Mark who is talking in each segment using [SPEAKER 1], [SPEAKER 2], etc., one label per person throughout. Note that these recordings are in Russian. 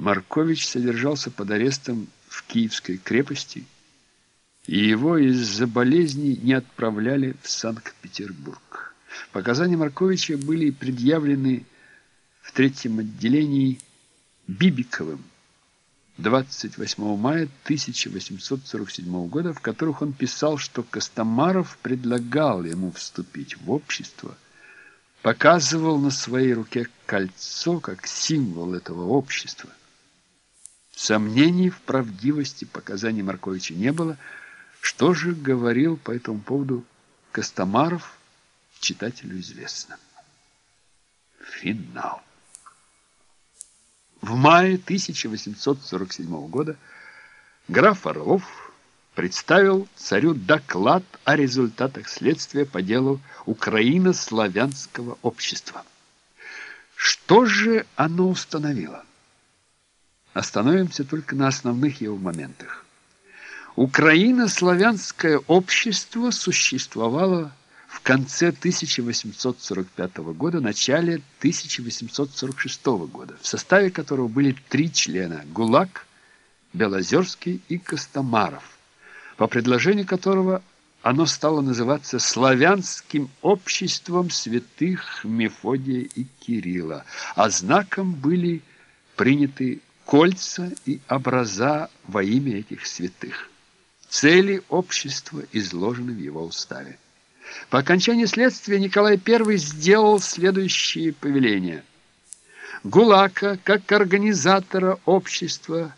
[SPEAKER 1] Маркович содержался под арестом в Киевской крепости, и его из-за болезни не отправляли в Санкт-Петербург. Показания Марковича были предъявлены в третьем отделении Бибиковым 28 мая 1847 года, в которых он писал, что Костомаров предлагал ему вступить в общество, показывал на своей руке кольцо как символ этого общества. Сомнений в правдивости показаний Марковича не было. Что же говорил по этому поводу Костомаров, читателю известно. Финал. В мае 1847 года граф Орлов представил царю доклад о результатах следствия по делу Украино-славянского общества. Что же оно установило? Остановимся только на основных его моментах. Украино-славянское общество существовало в конце 1845 года, начале 1846 года, в составе которого были три члена – Гулак, Белозерский и Костомаров, по предложению которого оно стало называться «Славянским обществом святых Мефодия и Кирилла», а знаком были приняты кольца и образа во имя этих святых. Цели общества изложены в его уставе. По окончании следствия Николай I сделал следующие повеления. Гулака, как организатора общества,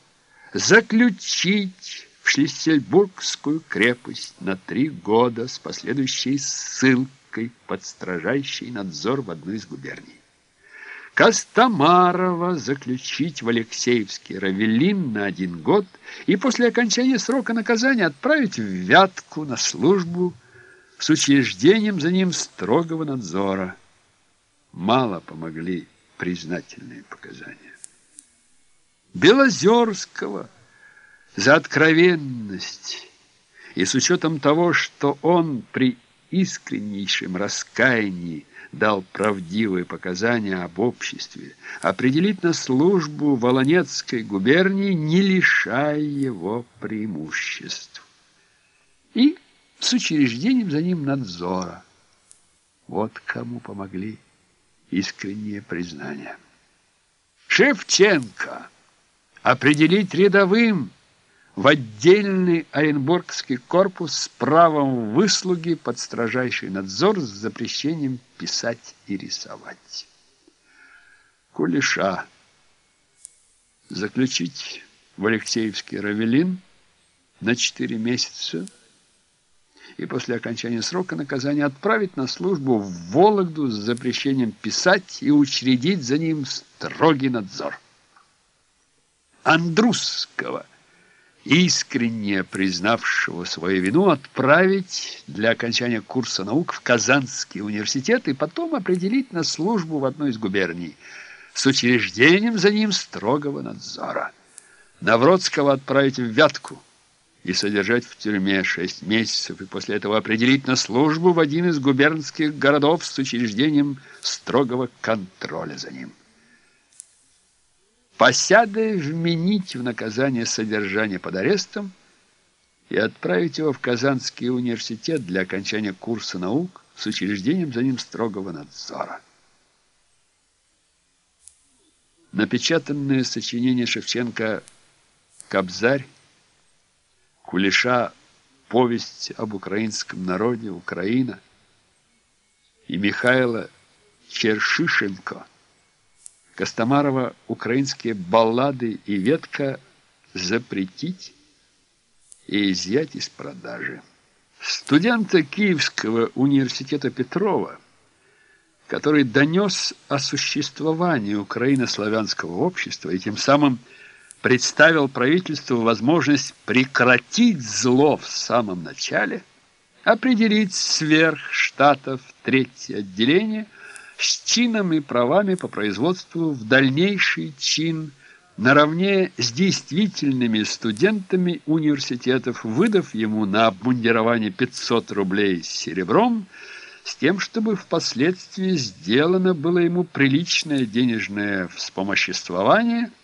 [SPEAKER 1] заключить в Шлиссельбургскую крепость на три года с последующей ссылкой под строжайший надзор в одну из губерний. Костомарова заключить в Алексеевский Равелин на один год и после окончания срока наказания отправить в Вятку на службу с учреждением за ним строгого надзора. Мало помогли признательные показания. Белозерского за откровенность и с учетом того, что он при искреннейшем раскаянии дал правдивые показания об обществе, определить на службу Волонецкой губернии, не лишая его преимуществ. И с учреждением за ним надзора. Вот кому помогли искренние признания. Шевченко определить рядовым в отдельный Оренбургский корпус с правом выслуги под строжайший надзор с запрещением писать и рисовать. Кулеша заключить в Алексеевский Равелин на четыре месяца и после окончания срока наказания отправить на службу в Вологду с запрещением писать и учредить за ним строгий надзор. Андрусского, искренне признавшего свою вину, отправить для окончания курса наук в Казанский университет и потом определить на службу в одной из губерний с учреждением за ним строгого надзора. Навродского отправить в Вятку – и содержать в тюрьме шесть месяцев, и после этого определить на службу в один из губернских городов с учреждением строгого контроля за ним. Посядой вменить в наказание содержание под арестом и отправить его в Казанский университет для окончания курса наук с учреждением за ним строгого надзора. Напечатанное сочинение Шевченко «Кобзарь» Кулеша «Повесть об украинском народе. Украина» и Михаила Чершишенко Костомарова «Украинские баллады и ветка» запретить и изъять из продажи. Студента Киевского университета Петрова, который донес о существовании украино-славянского общества и тем самым представил правительству возможность прекратить зло в самом начале, определить сверх штатов третье отделение с чином и правами по производству в дальнейший чин наравне с действительными студентами университетов, выдав ему на обмундирование 500 рублей с серебром, с тем, чтобы впоследствии сделано было ему приличное денежное вспомоществование –